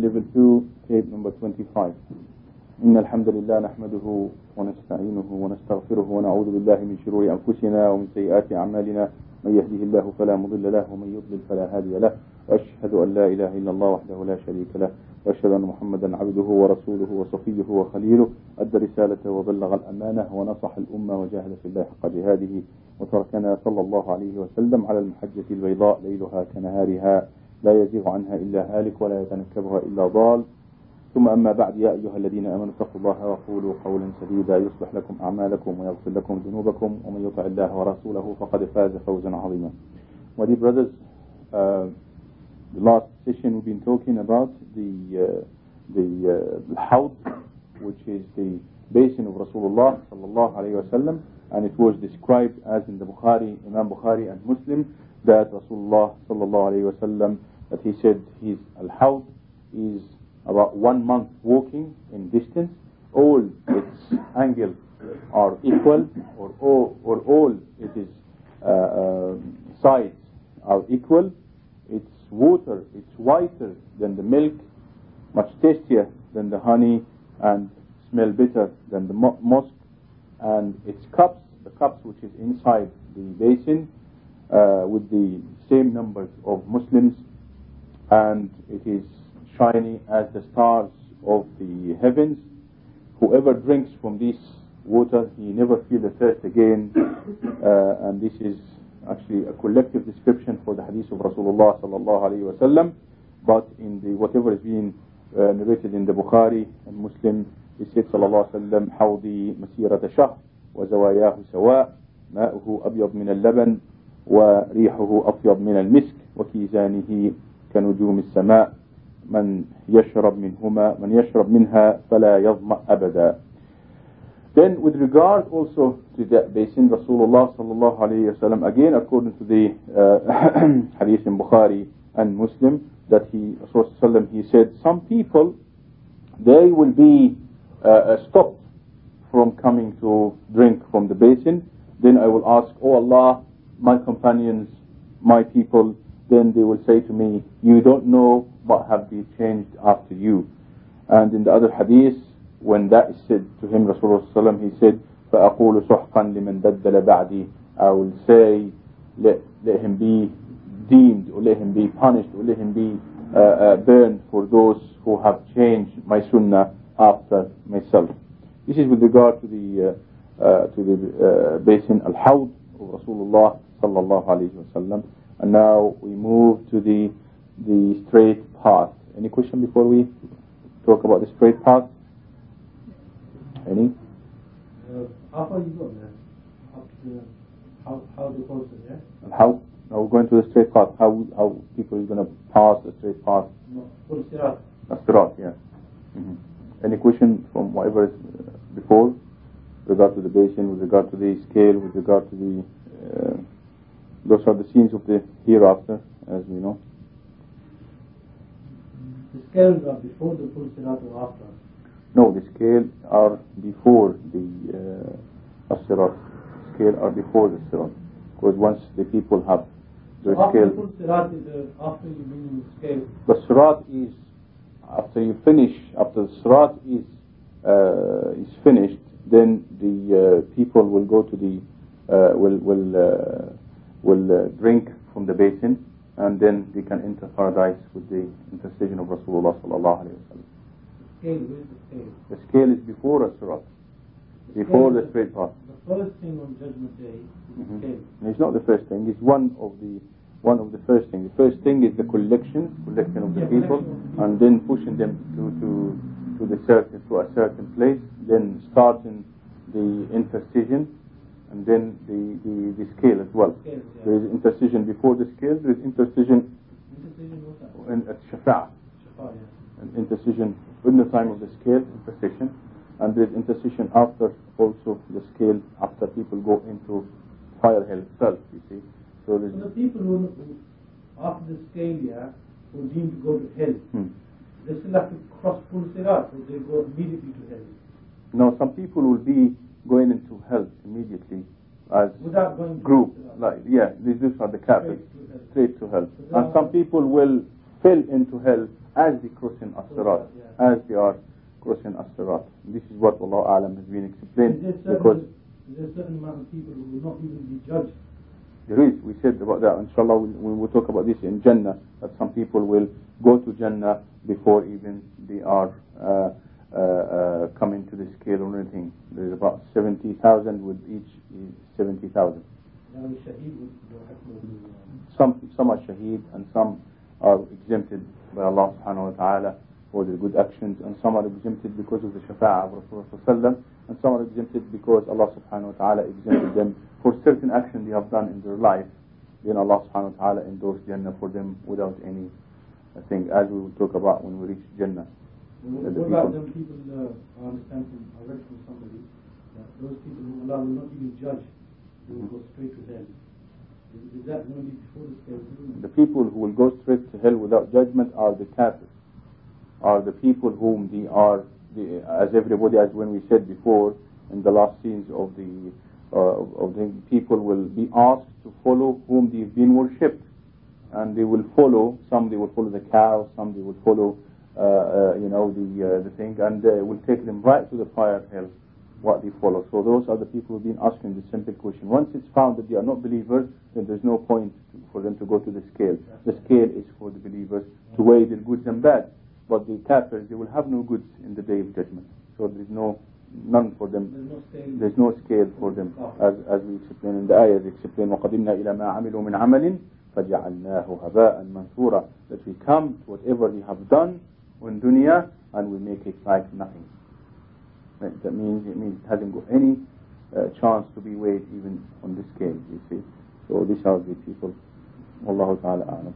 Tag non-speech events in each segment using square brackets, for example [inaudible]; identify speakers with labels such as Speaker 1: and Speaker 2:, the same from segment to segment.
Speaker 1: level 2 tape number 25 إن الحمد لله نحمده ونستعينه ونستغفره ونعوذ بالله من شرور أنفسنا ومن سيئات أعمالنا. من يهده الله فلا مضل له ومن يضلل فلا هادي له. وأشهد أن لا إله إلا الله وحده لا شريك له. وأشهد أن محمدا عبده ورسوله وصفيه وخليله. أدى رسالته وبلغ الأمانة ونصح الأمة وجاهد في الله حق جهاده. وتركنا صلى الله عليه وسلم على المحجة البيضاء ليلها كنهارها. لا يزيغ عنها إلا هالك ولا يتنكبها إلا ضال ثم أما بعد يا أيها الذين آمنوا اتقوا الله وقولوا قولا سديدا يصلح لكم أعمالكم ويغفر لكم ذنوبكم ومن يطع الله ورسوله فقد فاز فوزا عظيما My dear brothers, uh, the last session we've been talking about the uh, the uh, Hawd, which is the basin of Rasulullah sallallahu alayhi wasallam, and it was described as in the Bukhari, Imam Bukhari and Muslim, that Rasulullah wasallam, that he said his Al-Hawd is about one month walking in distance, all its angles are equal, or all, or all it is uh, uh, sides are equal. Its water, it's whiter than the milk, much tastier than the honey, and smell better than the musk. And its cups, the cups which is inside the basin, uh, with the same numbers of Muslims and it is shiny as the stars of the heavens. Whoever drinks from this water, he never feels the thirst again. [coughs] Uh, and this is actually a collective description for the hadith of Rasulullah sallallahu alaihi wasallam. But in the whatever is being uh, narrated in the Bukhari and Muslim, it said sallallahu alaihi wasallam, "Hawdi masirata shahr wa zawayahu sawa, ma'uhu abyad min al-laban وريحه أطيب من المسك وكيزانه كنجوم السماء من يشرب منهما من يشرب منها فلا يظمأ أبدا Then with regard also to that basin, Rasulullah sallallahu alayhi wasallam, again according to the uh, hadith [clears throat] in Bukhari and Muslim, that he, Rasulullah he said, some people, they will be uh, stopped from coming to drink from the basin. Then I will ask, Oh Allah, my companions, my people, then they will say to me, you don't know what have they changed after you. And in the other hadith, when that is said to him, Rasulullah he said, فأقول سحقا لمن بدل بعدي I will say, let, let him be deemed, or let him be punished, or let him be uh, uh, burned for those who have changed my sunnah after myself. This is with regard to the uh, uh, to the uh, basin al-Hawd of Rasulullah sallallahu alayhi wasallam. And now we move to the the straight path. Any question before we talk about the straight path? Any?
Speaker 2: Uh, how far you go, man? Up to how how the process, yeah?
Speaker 1: How? Now we're going to the straight path. How how people are going to pass the straight path?
Speaker 2: No, full sirat.
Speaker 1: Astirat, yeah. hmm Any question from whatever is uh, before, with regard to the basin, with regard to the scale, with regard to the uh, those are the scenes of the hereafter, as we know.
Speaker 2: The scales are before the full sirat or after.
Speaker 1: No, the scale are before the uh, Asirat. Scale are before the Sirat. Because once the people have the
Speaker 2: So after the
Speaker 1: scale,
Speaker 2: full sirat is uh, after you the scale.
Speaker 1: the Sirat is after you finish, after the Sirat is uh, is finished, then the uh, people will go to the uh, will will uh, will uh, drink from the basin, and then they can enter paradise with the intercession of Rasulullah sallallahu alaihi wasallam.
Speaker 2: Scale, the scale?
Speaker 1: The scale is before a Sirat, before the straight path.
Speaker 2: The first thing on Judgment Day is the
Speaker 1: Mhm.
Speaker 2: scale.
Speaker 1: It's not the first thing. It's one of the one of the first things. The first thing is the collection, collection of the
Speaker 2: Yeah,
Speaker 1: people,
Speaker 2: collection of the people.
Speaker 1: and then pushing them to to to the certain to a certain place. Then starting the intercision, and then the the, the scale as well.
Speaker 2: Scale, yeah.
Speaker 1: There is intercision before the scale. There is intercision
Speaker 2: Intercession,
Speaker 1: in, at shafa',
Speaker 2: Shafa, yeah.
Speaker 1: and intercision in the time of the scale, intercession, and there is intercession after also the scale after people go into fire hell itself. You see, so
Speaker 2: So the people who, after the scale, yeah, who deemed to go to hell,
Speaker 1: Hmm.
Speaker 2: they still have to cross full sirat, or they go immediately to hell.
Speaker 1: Now, some people will be going into hell immediately as group, like yeah, these are the Kafirs,
Speaker 2: Straight to hell.
Speaker 1: straight to hell.
Speaker 2: So
Speaker 1: And some people will fell into hell as they crossing as-sirat, as they are crossing as-sirat. This is what Allah Alam has been explained
Speaker 2: there,
Speaker 1: because
Speaker 2: certain, is there a certain amount of people who will not even be judged?
Speaker 1: there is, we said about that, inshallah, we, we will talk about this in Jannah, that some people will go to Jannah before even they are uh, uh, uh, come into the scale or anything. There's about 70,000 with each 70,000. Some, some are shaheed and some are exempted by Allah subhanahu wa ta'ala for their good actions and some are exempted because of the shafa'a of Rasulullah and some are exempted because Allah subhanahu wa ta'ala exempted them for certain action they have done in their life then Allah subhanahu wa ta'ala endorsed Jannah for them without any thing as we will talk about when we reach Jannah
Speaker 2: what, what about them people, uh, I understand from, I read from somebody, that those people who Allah will not even judge, they will go straight to hell. Is, is that going to be before the scale
Speaker 1: the people who will go straight to hell without judgment are the kafirs, are the people whom they are, the, as everybody, as when we said before in the last scenes of the uh, of the people will be asked to follow whom they've been worshipped, and they will follow. Some they will follow the cow, some they will follow, you know, the uh, the thing, and uh, will take them right to the fire hell. What they follow. So those are the people who've been asking the simple question. Once it's found that they are not believers, then there's no point to, for them to go to the scale. The scale is for the believers to weigh their goods and bad. But the kafirs, they will have no goods in the day of judgment. So there's no none for them.
Speaker 2: There's no scale.
Speaker 1: There's no scale for them. As, as we explain in the ayah, they explain وَقَدِمْنَا إِلَى مَا عَمِلُوا مِنْ عَمَلٍ فَجَعَلْنَاهُ هَبَاءً مَنْثُورًا That we come to whatever they have done in dunya and we make it like nothing. That means it means it hasn't got any uh, chance to be weighed even on the scale, you see. So these are the people. Wallahu ta'ala a'lam.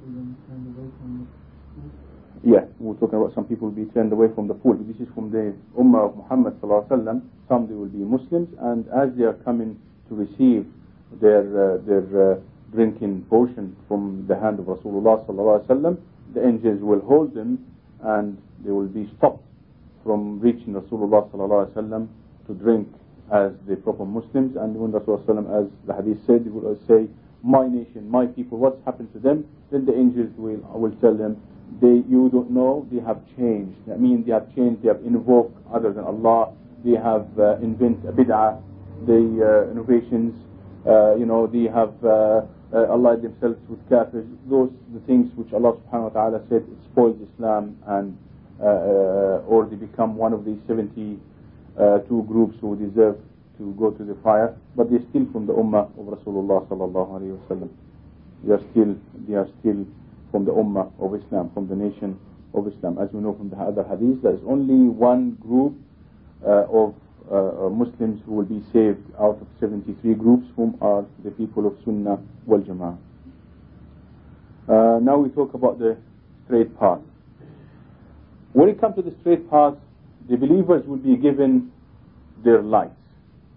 Speaker 1: Yeah, we're talking about some people will be turned away from the pool. This is from the Ummah of Muhammad sallallahu alaihi wasallam. Some they will be Muslims, and as they are coming to receive their uh, their uh, drinking portion from the hand of Rasulullah sallallahu alaihi wasallam, the angels will hold them, and they will be stopped from reaching Rasulullah sallallahu alaihi wasallam to drink as the proper Muslims. And when Rasulullah as the hadith said, he will say, "My nation, my people, what's happened to them?" Then the angels will will tell them, "They, you don't know, they have changed. That means they have changed. They have invoked other than Allah. They have uh, invented bid'ah, the uh, innovations. Uh, you know, they have." Uh, uh, allied themselves with kafirs, those the things which Allah subhanahu wa ta'ala said it spoils Islam and uh, uh, or they become one of the 72 groups who deserve to go to the fire, but they're still from the ummah of Rasulullah sallallahu alayhi wasallam. They are still they are still from the ummah of Islam, from the nation of Islam. As we know from the other hadith, there is only one group uh, of uh, uh, Muslims who will be saved out of 73 groups, whom are the people of Sunnah wal Jama'ah. Uh, now we talk about the straight path. When it comes to the straight path, the believers will be given their lights.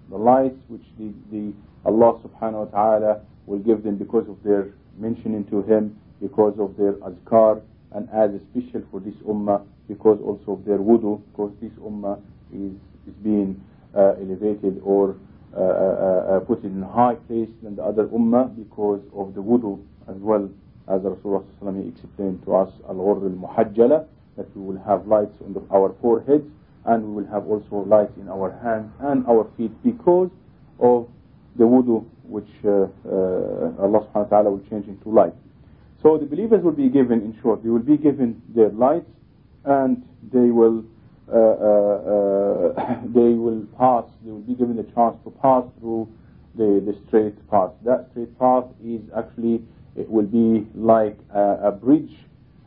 Speaker 1: The lights which the, the Allah subhanahu wa ta'ala will give them because of their mentioning to Him, because of their azkar, and as a special for this ummah, because also of their wudu, because this ummah is, is being uh, elevated or uh, uh, put in high place than the other ummah because of the wudu as well as Rasulullah explained to us al-ghurr al-muhajjala that we will have lights on the, our foreheads and we will have also lights in our hands and our feet because of the wudu which uh, uh, Allah subhanahu wa ta'ala will change into light. So the believers will be given, in short, they will be given their lights and they will [coughs] they will pass, they will be given the chance to pass through the, the straight path. That straight path is actually, it will be like a, a bridge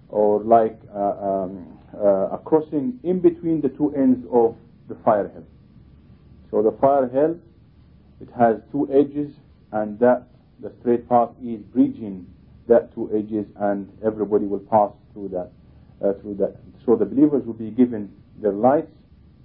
Speaker 1: or like a, um, uh, a crossing in between the two ends of the fire hell. So the fire hell, it has two edges and that the straight path is bridging that two edges and everybody will pass through that. Uh, through that. So the believers will be given their lights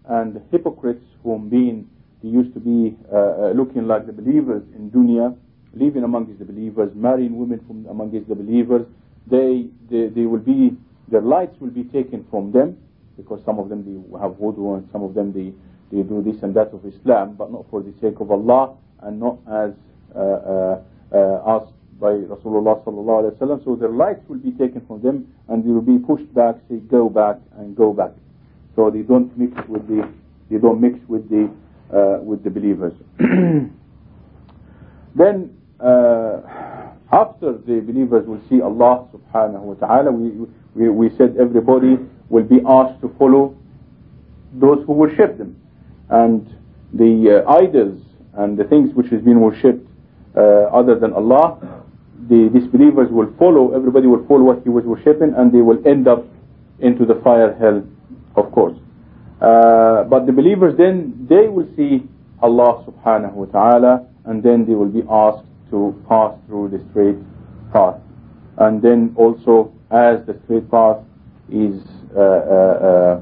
Speaker 1: and the hypocrites whom being they used to be uh, uh, looking like the believers in dunya, living amongst the believers, marrying women from amongst the believers, they, they, they will be, their lights will be taken from them because some of them they have wudu and some of them they, they do this and that of Islam, but not for the sake of Allah and not as uh, uh, uh, us by Rasulullah sallallahu alaihi wasallam. So their lights will be taken from them and they will be pushed back, say go back and go back. So they don't mix with the they don't mix with the uh, with the believers. [clears throat] then uh, after the believers will see Allah subhanahu wa ta'ala, we, we, we said everybody will be asked to follow those who worship them. And the uh, idols and the things which has been worshipped uh, other than Allah, the disbelievers will follow, everybody will follow what he was worshipping and they will end up into the fire hell, of course. Uh, but the believers then, they will see Allah subhanahu wa ta'ala and then they will be asked to pass through the straight path. And then also, as the straight path is uh, uh, uh,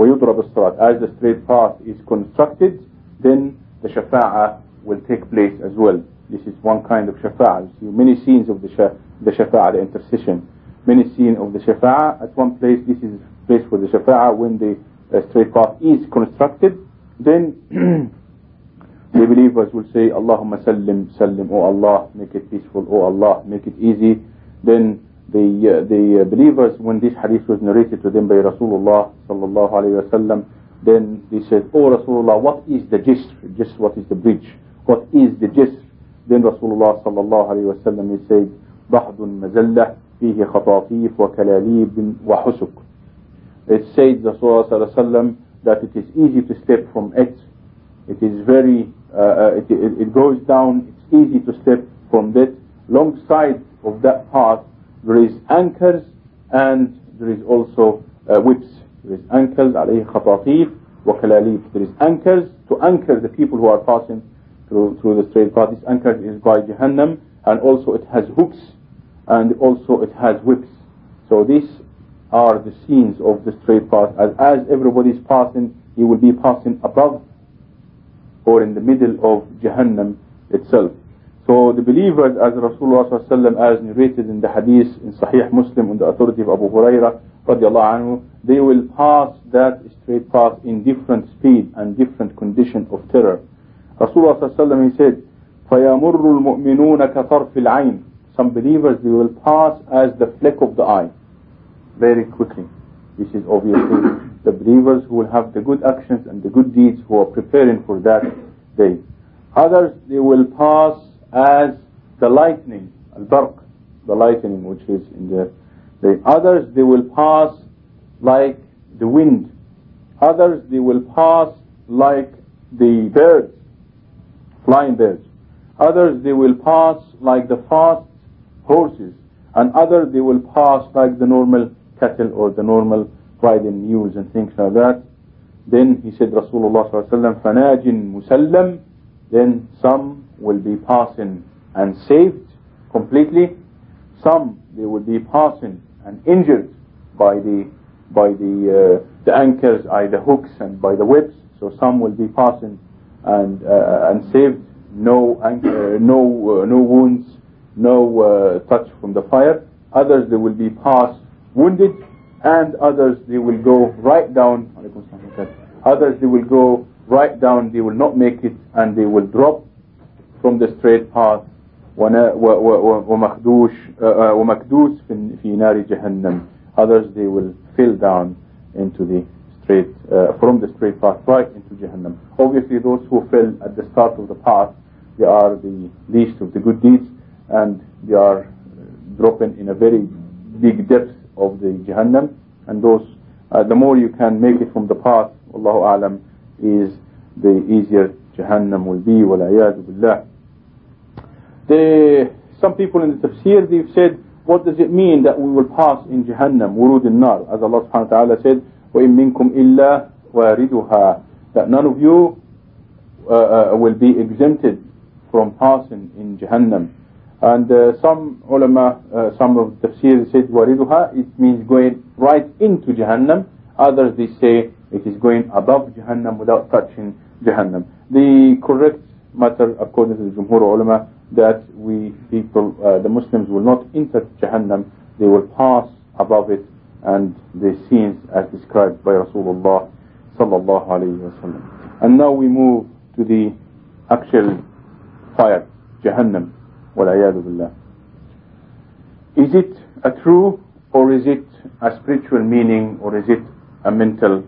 Speaker 1: as the straight path is constructed, then the shafa'ah will take place as well. This is one kind of shafa'ah. You see many scenes of the, sha the shafa'ah, the intercession. Many scenes of the shafa'ah. At one place, this is place for the shafa'ah when the uh, straight path is constructed. Then [clears throat] the believers will say, Allahumma sallim, sallim, oh Allah, make it peaceful, oh Allah, make it easy. Then the uh, the uh, believers, when this hadith was narrated to them by Rasulullah sallallahu alayhi wasallam, then they said, Oh Rasulullah, what is the jisr? Just what is the bridge? What is the jisr? Then Rasulullah sallallahu alayhi wasallam he said, ضحض مزلة فيه خطاطيف وكلاليب وحسك. it said the that it is easy to step from it. It is very, uh, uh it, it, goes down, it's easy to step from that. Longside of that path, there is anchors and there is also uh, whips. There is anchors, alayhi wa. There is anchors to anchor the people who are passing through, through the straight path. This anchor is by Jahannam and also it has hooks and also it has whips. So this are the scenes of the straight path. As, as everybody is passing, he will be passing above or in the middle of Jahannam itself. So the believers, as Rasulullah as narrated in the hadith in Sahih Muslim on the authority of Abu Huraira anhu, they will pass that straight path in different speed and different condition of terror. Rasulullah he said, فَيَمُرُّ الْمُؤْمِنُونَ كَطَرْفِ الْعَيْنِ Some believers, they will pass as the fleck of the eye, very quickly. This is obviously the believers who will have the good actions and the good deeds who are preparing for that day. Others, they will pass as the lightning, al-barq, the lightning which is in the, the others, they will pass like the wind. Others, they will pass like the birds, flying birds. Others, they will pass like the fast horses. And others, they will pass like the normal cattle or the normal riding mules and things like that. Then he said, Rasulullah sallallahu fanajin musallam. Then some will be passing and saved completely. Some they will be passing and injured by the by the uh, the anchors, by the hooks and by the whips. So some will be passing and uh, and saved. No anchor, no uh, no wounds, no uh, touch from the fire. Others they will be passed wounded and others they will go right down others they will go right down they will not make it and they will drop from the straight path ومخدوش ومكدوس في نار جهنم others they will fill down into the straight uh, from the straight path right into Jahannam obviously those who fell at the start of the path they are the least of the good deeds and they are dropping in a very big depth of the Jahannam and those uh, the more you can make it from the path Allahu Alam is the easier Jahannam will be وَالْعِيَاذُ billah the, some people in the tafsir they've said what does it mean that we will pass in Jahannam ورود النار as Allah subhanahu wa ta'ala said وَإِن مِّنكُمْ إِلَّا وَارِدُهَا that none of you uh, uh, will be exempted from passing in Jahannam and uh, some ulama, uh, some of the said wariduha, it means going right into Jahannam. Others they say it is going above Jahannam without touching Jahannam. The correct matter according to the Jumhur ulama that we people, uh, the Muslims will not enter Jahannam, they will pass above it and the scenes as described by Rasulullah sallallahu alayhi wasallam. And now we move to the actual fire, Jahannam. والعياذ بالله is it a true or is it a spiritual meaning or is it a mental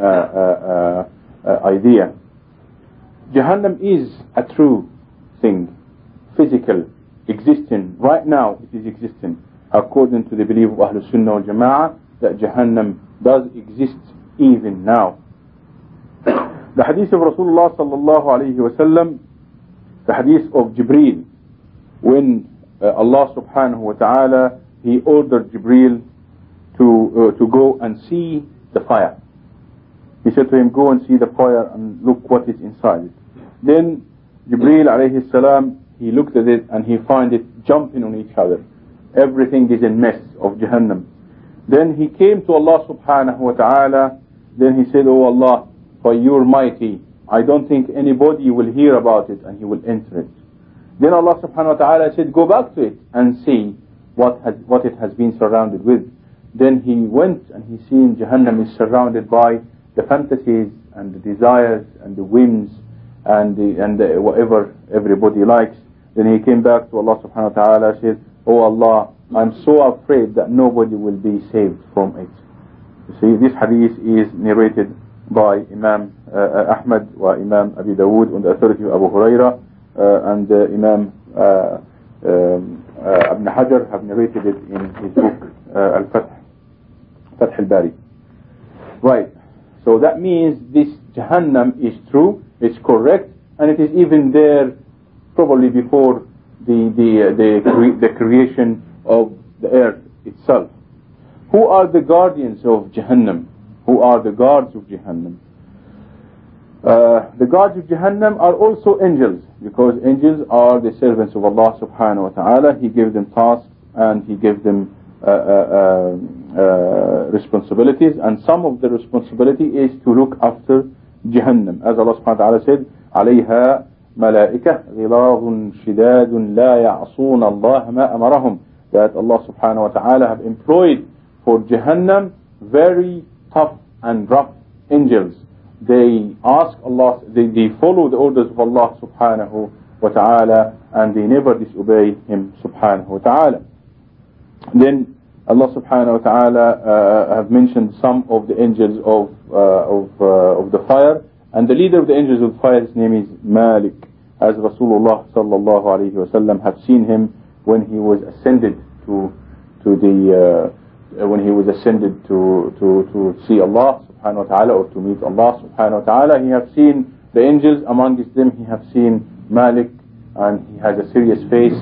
Speaker 1: uh, uh, uh, idea? Jahannam is a true thing, physical, existing. Right now it is existing. According to the belief of Ahlul Sunnah wal Jama'ah, that Jahannam does exist even now. The hadith of Rasulullah sallallahu alayhi wa sallam, the hadith of Jibreel, when uh, Allah subhanahu wa ta'ala, He ordered Jibreel to, uh, to go and see the fire. He said to him, go and see the fire and look what is inside it. Then Jibreel alayhi salam, he looked at it and he found it jumping on each other. Everything is in mess of Jahannam. Then he came to Allah subhanahu wa ta'ala. Then he said, Oh Allah, for you're mighty. I don't think anybody will hear about it and he will enter it. Then Allah subhanahu wa ta'ala said, go back to it and see what, has, what it has been surrounded with. Then he went and he seen Jahannam is surrounded by the fantasies and the desires and the whims and the, and the, whatever everybody likes. Then he came back to Allah subhanahu wa ta'ala said, Oh Allah, I'm so afraid that nobody will be saved from it. You see, this hadith is narrated by Imam uh, Ahmad wa Imam Abi Dawood on the authority of Abu Huraira uh, and uh, Imam uh, um, uh, Ibn Hajar have narrated it in his book uh, Al-Fath Fath al-Bari. Right. So that means this Jahannam is true it's correct and it is even there probably before the the the, cre the creation of the earth itself. Who are the guardians of Jahannam? Who are the guards of Jahannam uh, the guards of Jahannam are also angels because angels are the servants of Allah subhanahu wa ta'ala he gave them tasks and he gave them uh, uh, uh, uh, responsibilities and some of the responsibility is to look after Jahannam as Allah subhanahu wa ta'ala said عليها ملائكة غلاظ شداد لا يعصون الله ما أمرهم that Allah subhanahu wa ta'ala have employed for Jahannam very tough and rough angels they ask Allah, they, they follow the orders of Allah subhanahu wa ta'ala and they never disobey Him subhanahu wa ta'ala. Then Allah subhanahu wa ta'ala uh, have mentioned some of the angels of, uh, of, uh, of the fire and the leader of the angels of the fire, his name is Malik as Rasulullah sallallahu alayhi wa have seen him when he was ascended to, to the, uh, when he was ascended to, to, to see Allah subhanahu wa ta'ala or to meet Allah subhanahu wa ta'ala. He have seen the angels, amongst them he have seen Malik and he has a serious face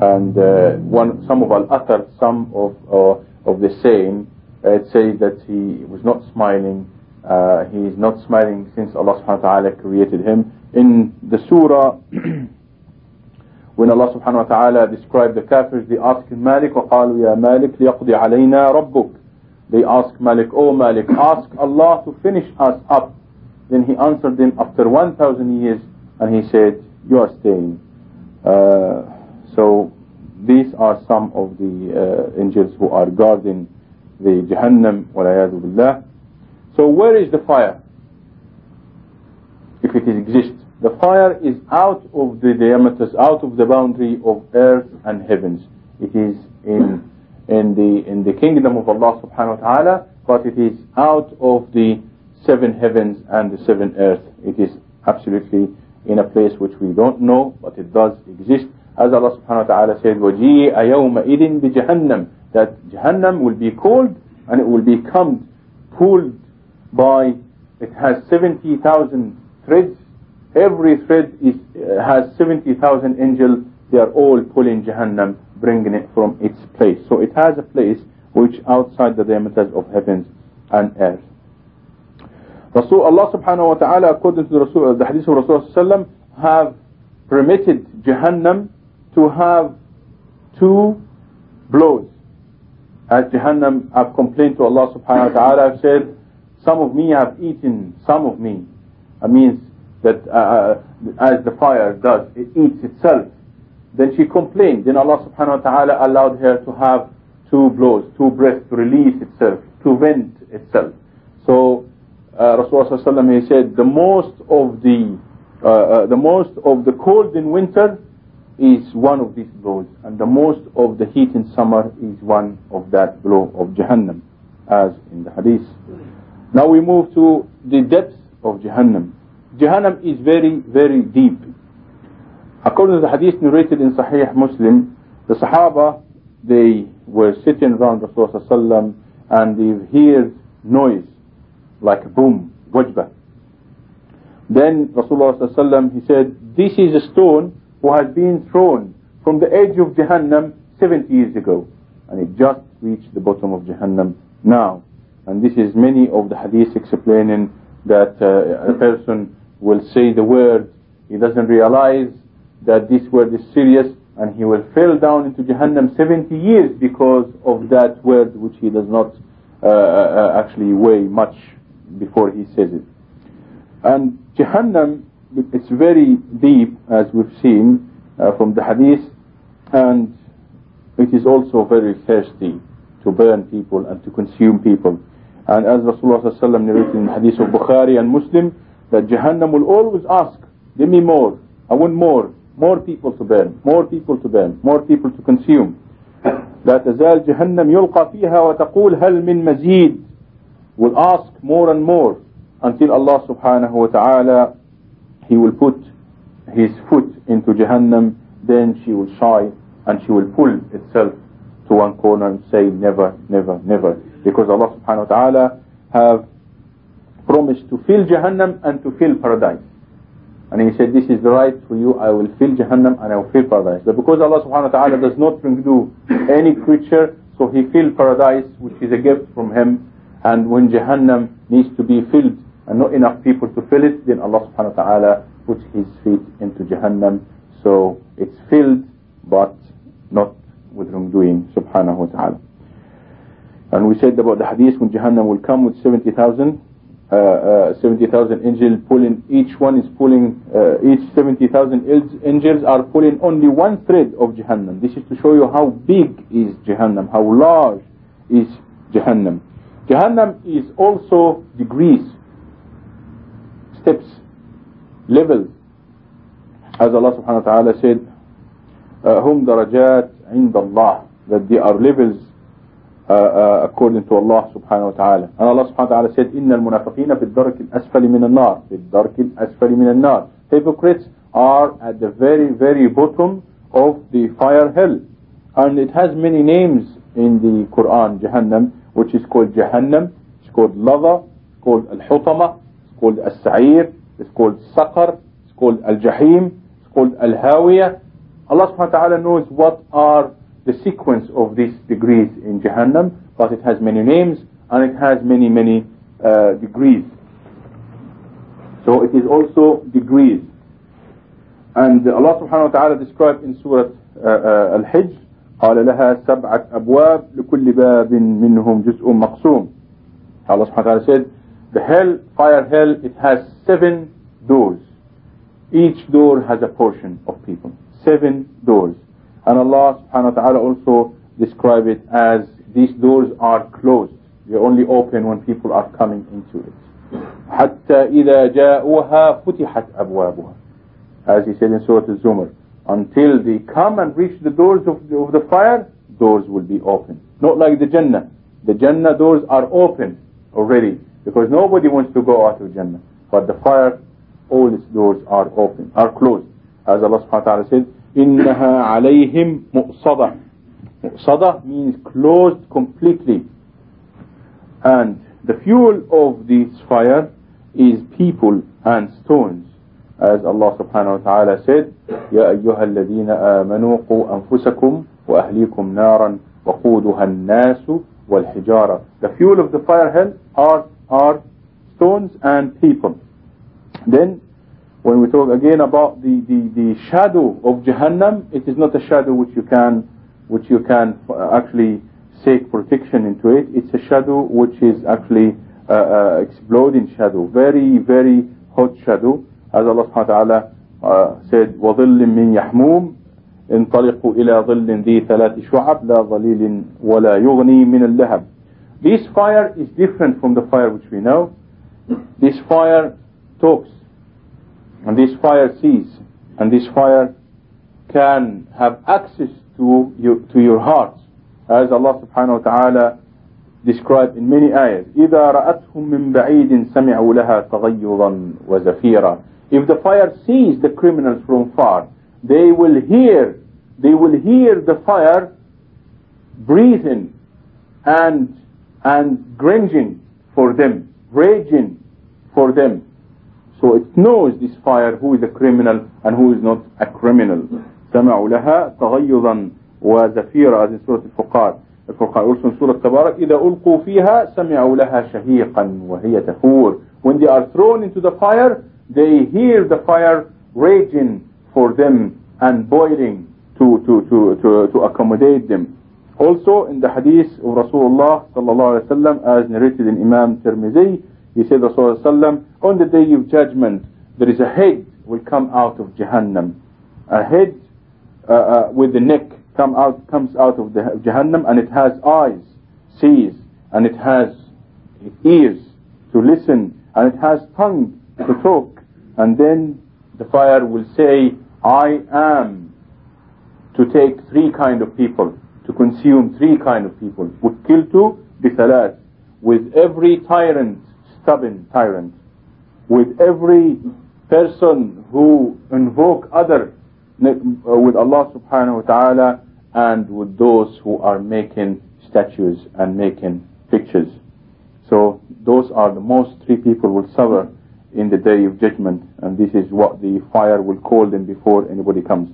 Speaker 1: and uh, one some of al-athar, some of uh, of the saying uh, it says that he was not smiling uh, he is not smiling since Allah subhanahu wa ta'ala created him in the surah [clears throat] when Allah subhanahu wa ta'ala described the kafirs they asked Malik وقالوا يا مالك ليقضي علينا ربك they asked Malik, Oh Malik, ask Allah to finish us up. Then he answered them after 1,000 years and he said, you are staying. Uh, so these are some of the uh, angels who are guarding the Jahannam. So where is the fire? If it exists. The fire is out of the diameters, out of the boundary of earth and heavens. It is in in the in the kingdom of Allah subhanahu wa ta'ala but it is out of the seven heavens and the seven earth it is absolutely in a place which we don't know but it does exist as Allah subhanahu wa ta'ala said وَجِيءَ يَوْمَئِذٍ بِجَهَنَّمْ that Jahannam will be called and it will become pulled by it has 70,000 threads every thread is uh, has 70,000 angels they are all pulling Jahannam bringing it from its place. So it has a place which outside the diameters of heavens and earth. Rasul Allah subhanahu wa ta'ala according to the, Rasul, the hadith of Rasulullah have permitted Jahannam to have two blows. As Jahannam have complained to Allah subhanahu wa ta'ala have said, some of me have eaten some of me. It means that uh, as the fire does, it eats itself. Then she complained. Then Allah subhanahu wa ta'ala allowed her to have two blows, two breaths to release itself, to vent itself. So uh, Rasulullah he said the most of the uh, uh, the most of the cold in winter is one of these blows and the most of the heat in summer is one of that blow of Jahannam as in the hadith. Now we move to the depth of Jahannam. Jahannam is very, very deep. According to the hadith narrated in Sahih Muslim, the Sahaba, they were sitting around Rasulullah and they heard noise like a boom, wajbah. Then Rasulullah he said, this is a stone who has been thrown from the edge of Jahannam 70 years ago. And it just reached the bottom of Jahannam now. And this is many of the hadiths explaining that uh, a person will say the word, he doesn't realize that this word is serious, and he will fall down into Jahannam 70 years because of that word which he does not uh, uh, actually weigh much before he says it. And Jahannam, it's very deep as we've seen uh, from the hadith, and it is also very thirsty to burn people and to consume people. And as Rasulullah narrated in hadith of Bukhari and Muslim, that Jahannam will always ask, give me more, I want more, more people to burn, more people to burn, more people to consume. لا تزال جهنم يلقى فيها وتقول هل من مزيد will ask more and more until Allah subhanahu wa ta'ala he will put his foot into Jahannam then she will shy and she will pull itself to one corner and say never never never because Allah subhanahu wa ta'ala have promised to fill Jahannam and to fill paradise and he said, this is the right for you, I will fill Jahannam and I will fill paradise. But because Allah subhanahu wa ta'ala does not do any creature, so he filled paradise, which is a gift from him. And when Jahannam needs to be filled and not enough people to fill it, then Allah subhanahu wa ta'ala puts his feet into Jahannam. So it's filled, but not with wrongdoing, subhanahu wa ta'ala. And we said about the hadith when Jahannam will come with 70,000 uh, uh, uh, uh, 70,000 angels pulling, each one is pulling, uh, each 70,000 angels are pulling only one thread of Jahannam. This is to show you how big is Jahannam, how large is Jahannam. Jahannam is also degrees, steps, levels. As Allah subhanahu wa ta'ala said, Hum darajat inda Allah, that they are levels according to Allah subhanahu wa ta'ala. And Allah subhanahu wa ta'ala said, إِنَّ الْمُنَافِقِينَ فِي الدَّرْكِ الْأَسْفَلِ مِنَ النَّارِ فِي الدَّرْكِ الْأَسْفَلِ مِنَ النَّارِ Hypocrites are at the very, very bottom of the fire hell. And it has many names in the Quran, Jahannam, which is called Jahannam, it's called Lava, it's called Al-Hutama, it's called Al-Sa'ir, it's called Saqar, it's called Al-Jahim, it's called Al-Hawiyah. Allah subhanahu wa ta'ala knows what are the sequence of these degrees in Jahannam, but it has many names and it has many, many uh, degrees. So it is also degrees. And Allah subhanahu wa ta'ala described in Surah uh, uh, Al-Hijr, قال لها سبعة أبواب لكل باب منهم جزء مقسوم Allah subhanahu wa ta'ala said the hell, fire hell, it has seven doors each door has a portion of people seven doors And Allah subhanahu wa ta'ala also describe it as these doors are closed. They only open when people are coming into it. حتى إذا جاءوها فتحت أبوابها as he said in Surah Al-Zumar until they come and reach the doors of the, of the fire doors will be open not like the Jannah the Jannah doors are open already because nobody wants to go out of Jannah but the fire all its doors are open are closed as Allah subhanahu wa ta'ala said إنها عليهم مؤصدة مؤصدة means closed completely and the fuel of this fire is people and stones as Allah subhanahu wa ta'ala said يا أيها الذين آمنوا قوا أنفسكم وأهليكم نارا وقودها الناس والحجارة the fuel of the fire hell are, are stones and people then when we talk again about the, the, the shadow of Jahannam, it is not a shadow which you can which you can actually seek protection into it. It's a shadow which is actually uh, uh, exploding shadow, very very hot shadow. As Allah subhanahu wa ta'ala uh, said, وَظِلٍّ مِّن يَحْمُومٍ انطلقوا إلى ظل ذي ثلاث شعب لا ظليل ولا يغني من اللهب. This fire is different from the fire which we know. This fire talks and this fire sees, and this fire can have access to you, to your heart. As Allah subhanahu wa ta'ala described in many ayahs. إِذَا رَأَتْهُم مِّن بَعِيدٍ سَمِعُوا لَهَا تَغَيُّظًا وَزَفِيرًا If the fire sees the criminals from far, they will hear, they will hear the fire breathing and, and gringing for them, raging for them. So it knows this fire who is a criminal and who is not a criminal. سمعوا لها تغيظا وزفيرا as in Surah Al-Furqan. Al-Furqan also in Surah Tabarak إذا ألقوا فيها سمعوا لها شهيقا وهي تفور When they are thrown into the fire, they hear the fire raging for them and boiling to, to, to, to, to accommodate them. Also in the hadith of Rasulullah sallallahu alaihi wasallam as narrated in Imam Tirmidhi, he said Rasulullah sallam, on the day of judgment there is a head will come out of Jahannam. A head uh, uh, with the neck come out, comes out of the Jahannam and it has eyes, sees, and it has ears to listen, and it has tongue to talk. And then the fire will say, I am to take three kind of people, to consume three kind of people. وكلت بثلاث with every tyrant, stubborn tyrant, with every person who invoke other uh, with Allah subhanahu wa ta'ala and with those who are making statues and making pictures. So those are the most three people will suffer in the day of judgment and this is what the fire will call them before anybody comes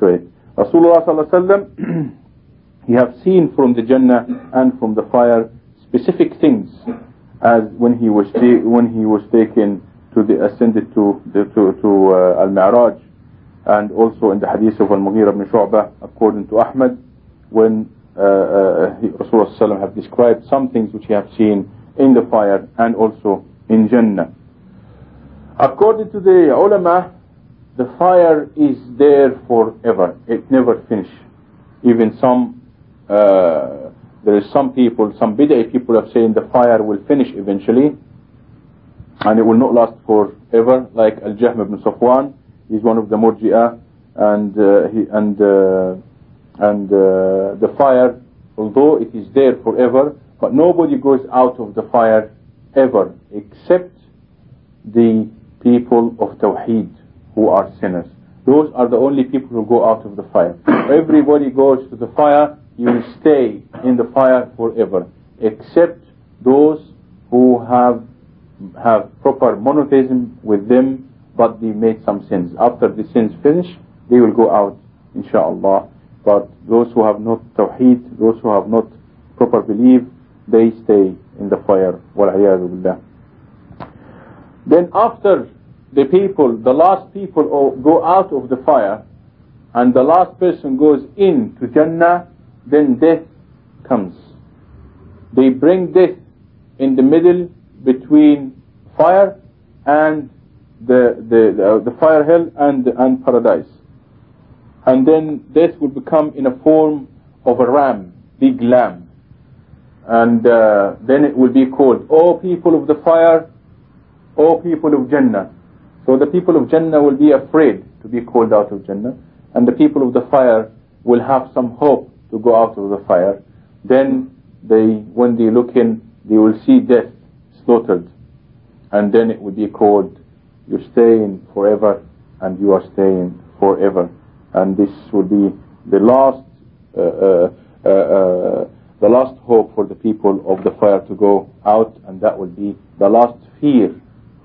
Speaker 1: to it. Rasulullah sallallahu alaihi wasallam [clears throat] he have seen from the Jannah and from the fire specific things as when he was when he was taken to the ascended to the, to, to uh, al-Mi'raj and also in the hadith of Al-Mughira ibn Shu'bah according to Ahmad when uh, uh, Rasulullah have described some things which he have seen in the fire and also in Jannah. According to the ulama, the fire is there forever. It never finish. Even some, uh, there is some people, some bid'ah people have saying the fire will finish eventually and it will not last forever like Al-Jahm ibn Safwan. He's one of the Murji'ah and uh, he, and uh, and uh, the fire although it is there forever but nobody goes out of the fire ever except the people of Tawheed who are sinners. Those are the only people who go out of the fire. [coughs] Everybody goes to the fire you will stay in the fire forever except those who have have proper monotheism with them but they made some sins. After the sins finish, they will go out, inshallah. But those who have not tawheed, those who have not proper belief, they stay in the fire. Then after the people, the last people oh, go out of the fire, and the last person goes in to Jannah, then death comes. They bring death in the middle between fire and the the the, the fire hell and and paradise. And then death will become in a form of a ram big lamb. And uh, then it will be called O people of the fire O people of Jannah. So the people of Jannah will be afraid to be called out of Jannah. And the people of the fire will have some hope to go out of the fire. Then they when they look in they will see death slaughtered. And then it will be called you're staying forever and you are staying forever. And this will be the last uh, uh, uh, uh, the last hope for the people of the fire to go out and that will be the last fear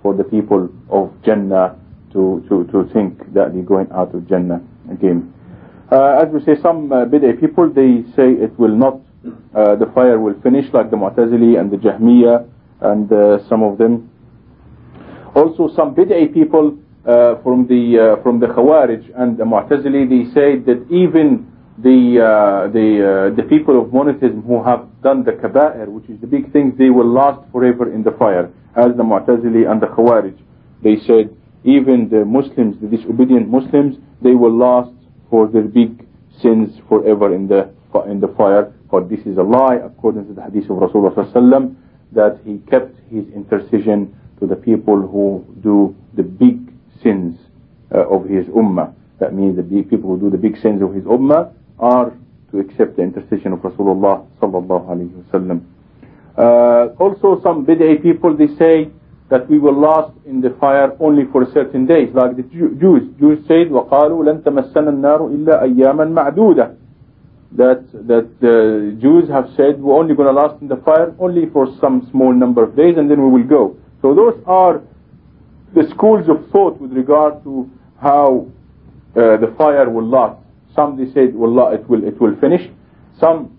Speaker 1: for the people of Jannah to, to, to think that they're going out of Jannah again. Uh, as we say, some uh, bid'ah people, they say it will not, uh, the fire will finish like the Mu'tazili and the Jahmiyyah and some of them also, some bid'ah people from the from the Khawarij and the Mu'tazili, they say that even the the the people of monotheism who have done the kaba'ir, which is the big things, they will last forever in the fire, as the Mu'tazili and the Khawarij. They said even the Muslims, the disobedient Muslims, they will last for their big sins forever in the in the fire. But this is a lie, according to the hadith of Rasulullah that he kept his intercession to the people who do the big sins uh, of his ummah. that means the people who do the big sins of his ummah are to accept the intercession of Rasulullah sallallahu alayhi wasallam. Uh, also some bid'ah people they say that we will last in the fire only for certain days like the Jews Jews said وقالوا لن تمسنا النار إلا أياما معدودة that that the Jews have said we're only going to last in the fire only for some small number of days and then we will go so those are the schools of thought with regard to how uh, the fire will last some they said well, it will it will finish some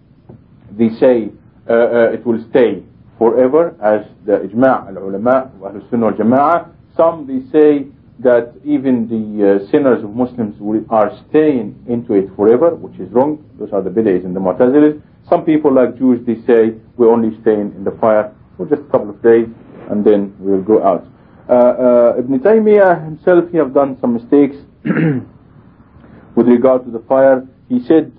Speaker 1: they say uh, uh, it will stay forever as the ijma' al-ulama wa sunnah al-jama'ah some they say that even the uh, sinners of Muslims are staying into it forever which is wrong. Those are the bid'ahs and the mu'tazilis some people like Jews they say we're only staying in the fire for just a couple of days and then we'll go out. Uh, uh, Ibn Taymiyyah himself he have done some mistakes [clears throat] with regard to the fire. He said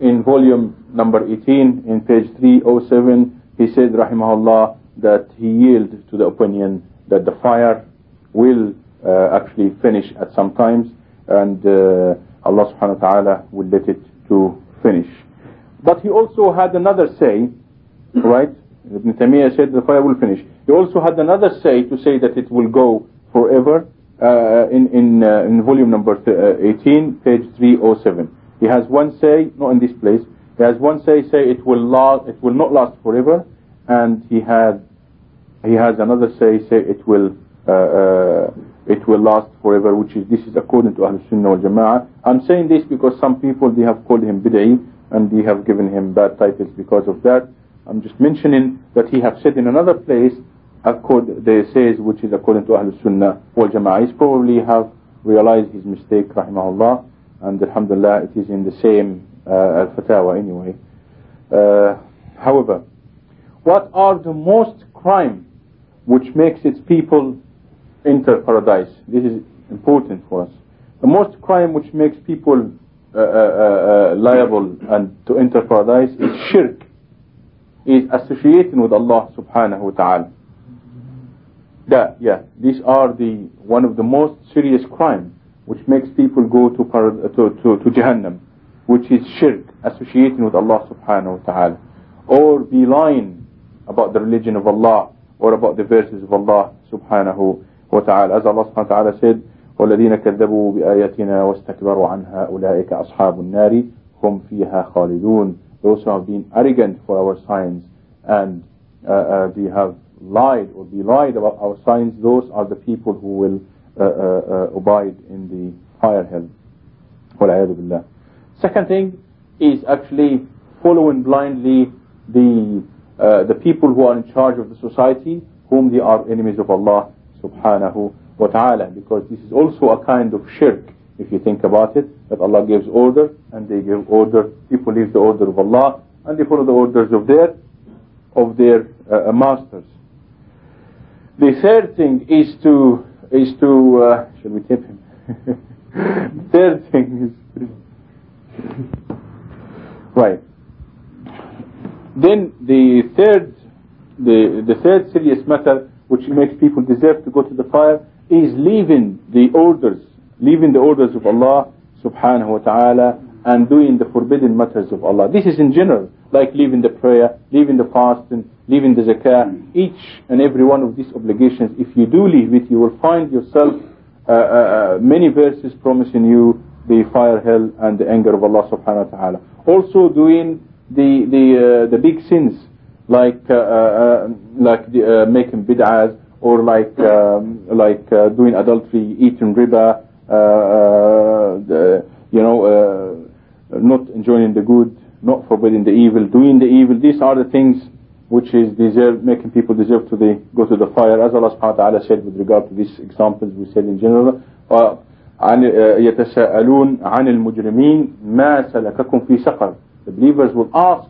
Speaker 1: in volume number 18 in page 307 he said rahimahullah that he yielded to the opinion that the fire will uh, actually finish at some times and uh, Allah subhanahu wa ta'ala will let it to finish. But he also had another say right? Ibn Taymiyyah said the fire will finish. He also had another say to say that it will go forever uh, in in uh, in volume number uh, 18 page 307 he has one say not in this place he has one say say it will last it will not last forever and he had he has another say say it will uh, uh, it will last forever which is this is according to Ahlul Sunnah wal Jama'ah I'm saying this because some people they have called him bid'i and they have given him bad titles because of that. I'm just mentioning that he have said in another place accord they says which is according to Ahlul Sunnah wal Jama'ah he's probably have realized his mistake rahimahullah and alhamdulillah it is in the same al-fatawa anyway. Uh, however what are the most crime which makes its people enter paradise? This is important for us. The most crime which makes people uh, uh, uh, liable and to enter paradise is shirk. Is associating with Allah subhanahu wa ta'ala. That yeah these are the one of the most serious crime which makes people go to, to, to, to Jahannam which is shirk associating with Allah subhanahu wa ta'ala or be lying about the religion of Allah or about the verses of Allah subhanahu wa ta'ala as Allah subhanahu wa ta'ala said والذين كذبوا بآياتنا واستكبروا عنها أولئك أصحاب النار هم فيها خالدون those who have been arrogant for our signs and uh, uh, they have lied or belied about our signs those are the people who will uh, uh, uh abide in the fire hell والعياذ بالله second thing is actually following blindly the uh, the people who are in charge of the society whom they are enemies of Allah subhanahu wa ta'ala. Because this is also a kind of shirk if you think about it that Allah gives order and they give order people leave the order of Allah and they follow the orders of their of their uh, masters. The third thing is to is to uh, shall we tip him? [laughs] Third thing is [laughs] right. Then the third the the third serious matter which makes people deserve to go to the fire is leaving the orders leaving the orders of Allah subhanahu wa ta'ala and doing the forbidden matters of Allah. This is in general like leaving the prayer leaving the fasting leaving the zakah each and every one of these obligations. If you do leave it you will find yourself uh, uh, uh many verses promising you the fire hell and the anger of Allah subhanahu wa ta'ala. Also doing the the uh, the big sins like uh, uh, like the, making bid'ahs or like um, like doing adultery eating riba the, you know not enjoying the good not forbidding the evil doing the evil. These are the things which is deserve making people deserve to the go to the fire. As Allah subhanahu wa ta'ala said with regard to these examples we said in general عن يتساءلون عن المجرمين ما سلككم في سقر the believers will ask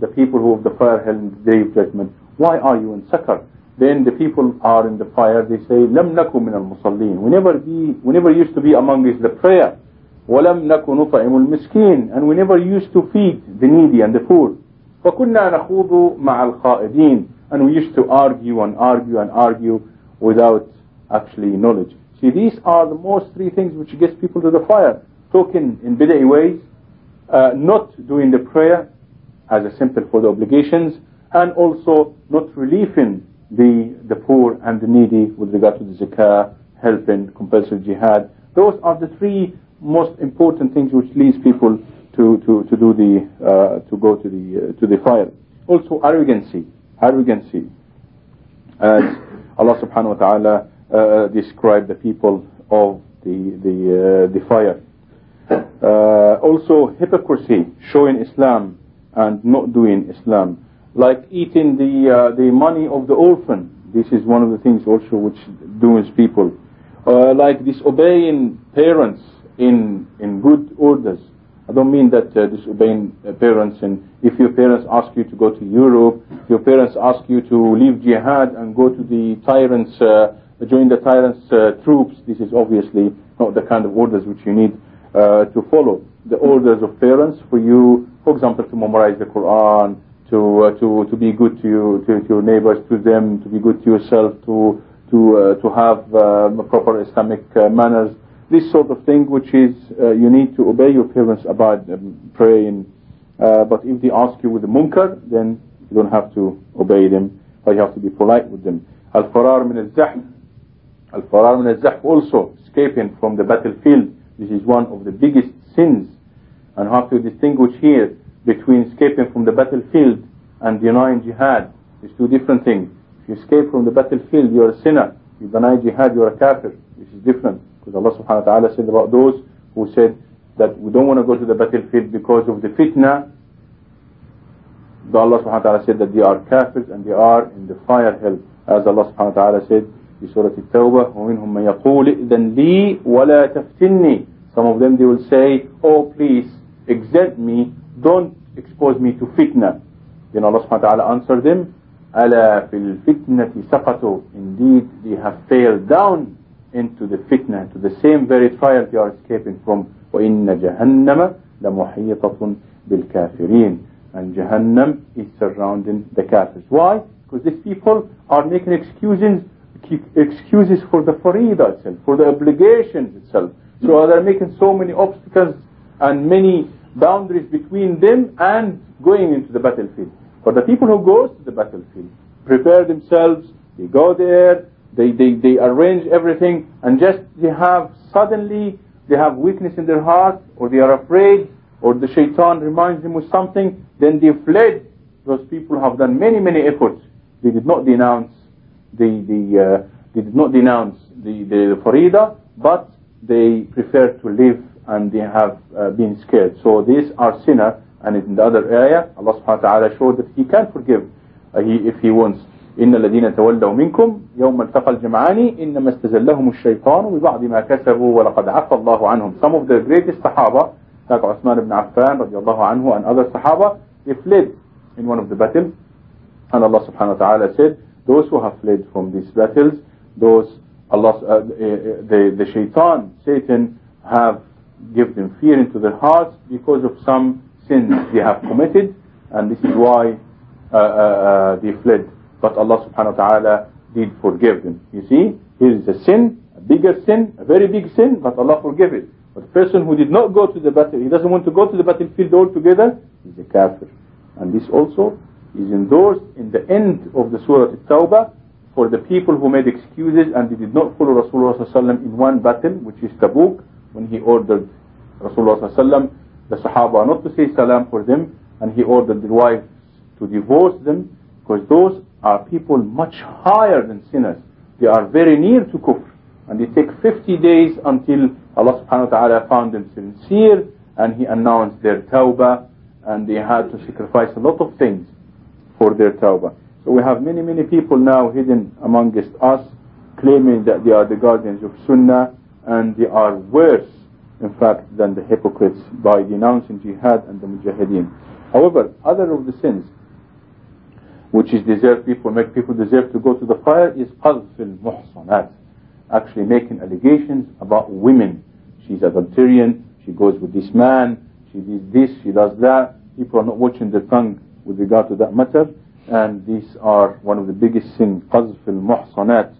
Speaker 1: the people who have the fire hell in the day of judgment why are you in sakar then the people are in the fire they say لم نكن من المصلين we never be we never used to be among us the prayer ولم نكن نطعم المسكين and we never used to feed the needy and the poor فكنا نخوض مع الخائدين and we used to argue and argue and argue without actually knowledge see these are the most three things which gets people to the fire talking in bid'ah ways, uh, not doing the prayer as a simple for the obligations, and also not relieving the, the poor and the needy with regard to the zakah, helping, compulsory jihad. Those are the three most important things which leads people to, to, to do the, uh, to go to the, uh, to the fire. Also arrogancy, arrogancy. As Allah subhanahu wa ta'ala uh, described the people of the, the, uh, the fire. Uh, also hypocrisy, showing Islam and not doing Islam. Like eating the, uh, the money of the orphan. This is one of the things also which doings people. Like disobeying parents in, in good orders. I don't mean that uh, disobeying parents and if your parents ask you to go to Europe, your parents ask you to leave jihad and go to the tyrants, uh, join the tyrants' uh, troops, this is obviously not the kind of orders which you need uh, to follow. The orders of parents for you, for example, to memorize the Quran, to uh, to to be good to you, to, to, your neighbors, to them, to be good to yourself, to to to have proper Islamic manners. This sort of thing which is uh, you need to obey your parents about um, praying. Uh, but if they ask you with the munkar then you don't have to obey them but you have to be polite with them. Al-farar min al-zahf al-farar min al-zahf also escaping from the battlefield. This is one of the biggest sins. And have to distinguish here between escaping from the battlefield and denying jihad it's two different things. If you escape from the battlefield you're a sinner. If you deny jihad you're a kafir. This is different. Because Allah subhanahu wa ta'ala said about those who said that we don't want to go to the battlefield because of the fitna. Allah subhanahu wa ta'ala said that they are kafirs and they are in the fire hell. As Allah subhanahu wa ta'ala said in Surah At-Tawbah, وَمِنْهُمْ مَنْ يَقُولِ إِذَنْ لِي وَلَا تَفْتِنِّي Some of them they will say, oh please, exempt me, don't expose me to fitna. Then Allah subhanahu wa ta'ala answered them, أَلَا فِي الْفِتْنَةِ سَقَطُوا Indeed, they have failed down into the fitna, to the same very trial they are escaping from. وَإِنَّ جَهَنَّمَ لَمُحِيطَةٌ بِالْكَافِرِينَ And Jahannam is surrounding the kafirs. Why? Because these people are making excuses excuses for the farida itself, for the obligations itself. So hmm. they're making so many obstacles and many boundaries between them and going into the battlefield. For the people who go to the battlefield, prepare themselves, they go there, they, they, they arrange everything and just they have suddenly they have weakness in their heart or they are afraid or the shaitan reminds them of something then they fled those people have done many many efforts they did not denounce the, the uh, they did not denounce the, the, the farida but they prefer to live and they have uh, been scared so these are sinner and in the other area Allah subhanahu wa ta'ala showed that he can forgive uh, he, if he wants إن الذين تولوا منكم يوم التقى الجمعان إنما استزلهم الشيطان ببعض ما كسبوا ولقد عفى الله عنهم some of the greatest Sahaba like Uthman ibn Affan رضي الله عنه and other Sahaba they fled in one of the battles and Allah subhanahu wa ta'ala said those who have fled from these battles those Allah uh, the, the shaitan Satan have given them fear into their hearts because of some sins they have committed and this is why uh, uh, uh they fled but Allah subhanahu wa ta'ala did forgive them. You see, here is a sin, a bigger sin, a very big sin, but Allah forgave it. But the person who did not go to the battle, he doesn't want to go to the battlefield altogether, he's a kafir. And this also is endorsed in the end of the Surah At-Tawbah for the people who made excuses and they did not follow Rasulullah in one battle, which is Tabuk, when he ordered Rasulullah the Sahaba not to say salam for them, and he ordered the wives to divorce them, because those are people much higher than sinners. They are very near to kufr. And they take 50 days until Allah subhanahu wa ta'ala found them sincere and He announced their tawbah and they had to sacrifice a lot of things for their tawbah. So we have many, many people now hidden amongst us claiming that they are the guardians of sunnah and they are worse in fact than the hypocrites by denouncing jihad and the mujahideen. However, other of the sins which is deserve people, make people deserve to go to the fire is qadf al-muhsanat. Actually making allegations about women. She's adulterian, she goes with this man, she does this, she does that. People are not watching their tongue with regard to that matter. And these are one of the biggest sins, qadf al-muhsanat.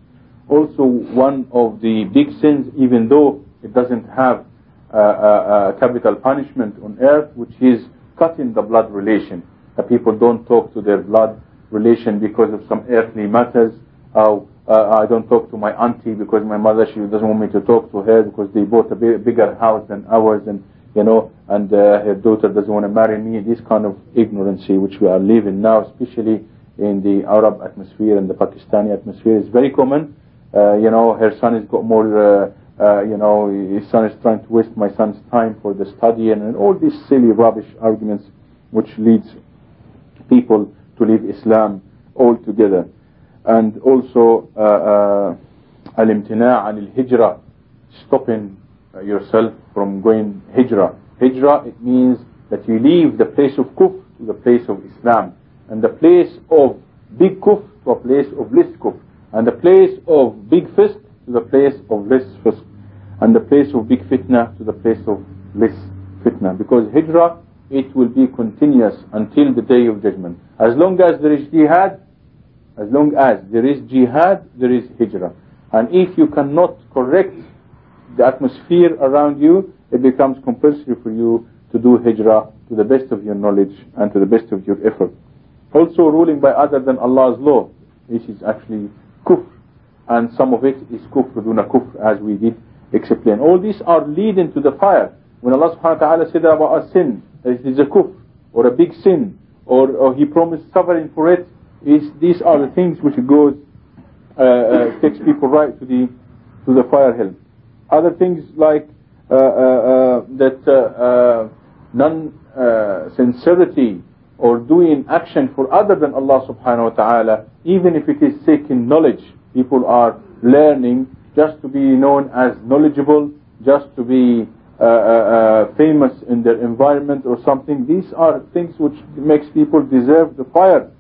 Speaker 1: Also one of the big sins, even though it doesn't have uh, uh, uh, capital punishment on earth, which is cutting the blood relation. People don't talk to their blood relation because of some earthly matters. Uh, I don't talk to my auntie because my mother she doesn't want me to talk to her because they bought a bigger house than ours and you know and uh, her daughter doesn't want to marry me. This kind of ignorancy which we are living now, especially in the Arab atmosphere and the Pakistani atmosphere, is very common. Uh, you know, her son has got more. Uh, uh, you know, his son is trying to waste my son's time for the study and, and all these silly rubbish arguments which leads people to leave Islam altogether. And also, uh, uh, al-imtina' al-hijrah, stopping Uh, yourself from going hijrah. Hijrah, it means that you leave the place of kufr to the place of Islam. And the place of big kufr to a place of less kufr. And the place of big fisq to the place of less fisq. And the place of big fitna to the place of less fitna. Because hijrah, it will be continuous until the day of judgment. As long as there is jihad, as long as there is jihad, there is hijrah. And if you cannot correct the atmosphere around you, it becomes compulsory for you to do hijrah to the best of your knowledge and to the best of your effort. Also ruling by other than Allah's law, this is actually kufr. And some of it is kufr duna kufr as we did explain. All these are leading to the fire. When Allah subhanahu wa ta'ala said about a sin, it is a kufr or a big sin or, or He promised suffering for it, is these are the things which goes uh, uh, takes people right to the to the fire hell. Other things like uh, uh, uh that uh, non-sincerity or doing action for other than Allah subhanahu wa ta'ala, even if it is seeking knowledge, people are learning just to be known as knowledgeable, just to be uh, uh, famous in their environment or something. These are things which makes people deserve the fire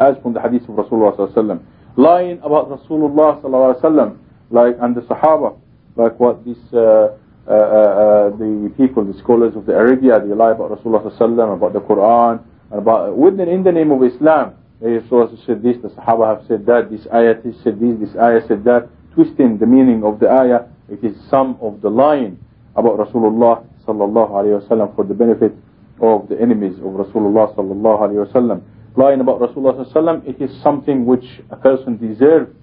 Speaker 1: as from the hadith of Rasulullah sallallahu lying about Rasulullah sallallahu like and the Sahaba like what these uh, uh, uh, the people the scholars of the Arabia they lie about Rasulullah sallallahu about the Quran and about within in the name of Islam They Rasulullah said this the Sahaba have said that this ayah said this this ayah said that twisting the meaning of the ayah it is some of the lying about Rasulullah sallallahu alayhi wasallam for the benefit of the enemies of Rasulullah sallallahu alayhi wasallam lying about Rasulullah sallam, it is something which a person deserves. uh, uh,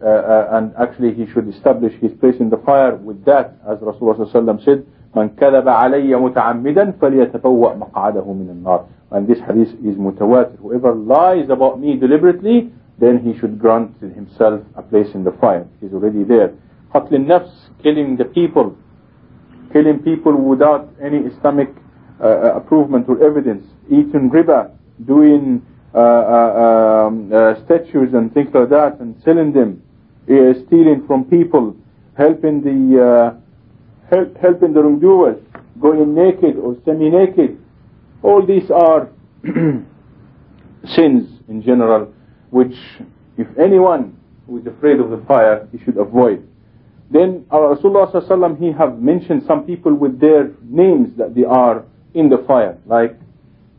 Speaker 1: and actually he should establish his place in the fire with that as Rasulullah sallam said من كذب علي متعمدا فليتبوأ مقعده من النار and this hadith is mutawatir whoever lies about me deliberately then he should grant himself a place in the fire he's already there قتل النفس killing the people killing people without any Islamic uh, uh approval or evidence eating riba doing uh, uh, um, uh, statues and things like that and selling them, stealing from people, helping the help, helping the wrongdoers, going naked or semi-naked. All these are [clears throat] sins in general, which if anyone who is afraid of the fire, he should avoid. Then our Rasulullah he have mentioned some people with their names that they are in the fire, like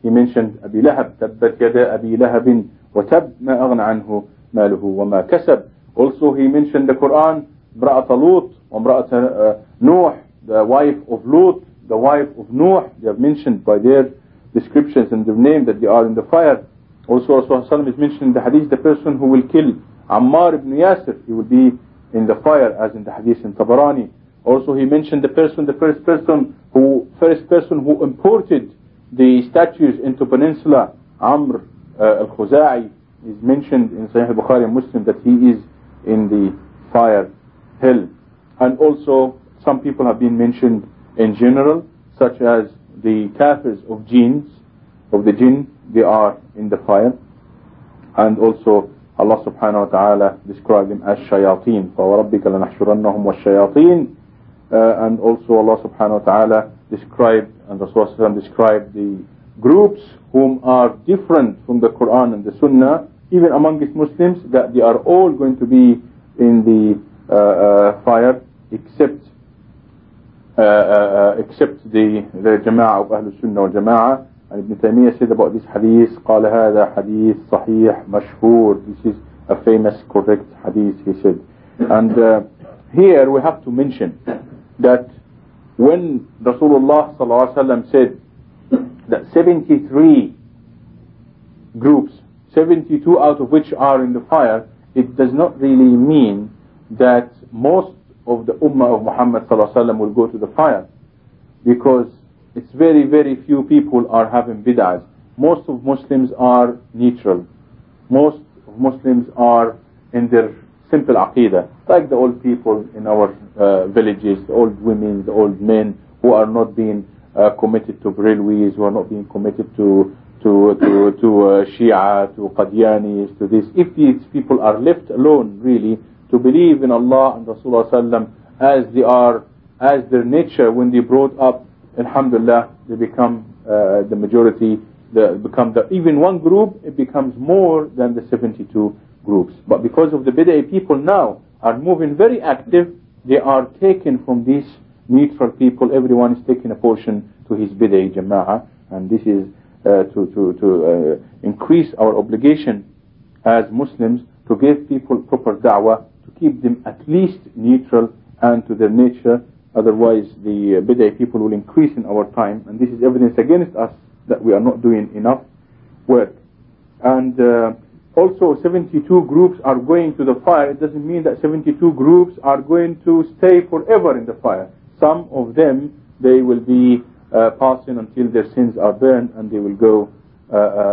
Speaker 1: he mentioned أبي لهب تبت يدا أبي لهب وتب ما أغنى عنه ماله وما كسب also he mentioned the Quran, Imra'at Lut, Imra'at uh, Nuh, the wife of Lut, the wife of Nuh, they have mentioned by their descriptions and their name that they are in the fire. Also Rasulullah is mentioned in the hadith, the person who will kill Ammar ibn Yasir, he will be in the fire as in the hadith in Tabarani. Also he mentioned the person, the first person who, first person who imported the statues into Peninsula, Amr uh, al-Khuza'i is mentioned in Sahih Bukhari and Muslim that he is in the fire hell. And also some people have been mentioned in general, such as the kafirs of jinns, of the jinn, they are in the fire. And also Allah subhanahu wa ta'ala described them as shayateen. فَوَرَبِّكَ لَنَحْشُرَنَّهُمْ وَالشَّيَاطِينَ uh, And also Allah subhanahu wa ta'ala described and Rasulullah described the groups whom are different from the Quran and the Sunnah, even amongst Muslims, that they are all going to be in the uh, uh, fire except uh, uh, uh except the the Jama'ah of Ahlul Sunnah wal Jama'ah. And Ibn Taymiyyah said about this hadith, قال هذا حديث صحيح مشهور. This is a famous, correct hadith, he said. And uh, here we have to mention that when Rasulullah ﷺ said that 73 groups, 72 out of which are in the fire, it does not really mean that most of the ummah of Muhammad ﷺ will go to the fire because it's very very few people are having bid'ahs. Most of Muslims are neutral. Most of Muslims are in their simple aqidah like the old people in our uh, villages the old women the old men who are not being uh, committed to Barelvis who are not being committed to to to to uh, Shia to Qadianis to this. If these people are left alone really to believe in Allah and Rasulullah sallam as they are as their nature when they brought up alhamdulillah they become uh, the majority the, become the even one group it becomes more than the 72 groups. But because of the bid'ah people now are moving very active. They are taken from these neutral people. Everyone is taking a portion to his bid'ah jama'ah. And this is uh, to to to uh, increase our obligation as Muslims to give people proper da'wah to keep them at least neutral and to their nature Otherwise, the uh, bid'ah people will increase in our time, and this is evidence against us that we are not doing enough work. And uh, also, 72 groups are going to the fire. It doesn't mean that 72 groups are going to stay forever in the fire. Some of them, they will be passing until their sins are burned, and they will go uh, uh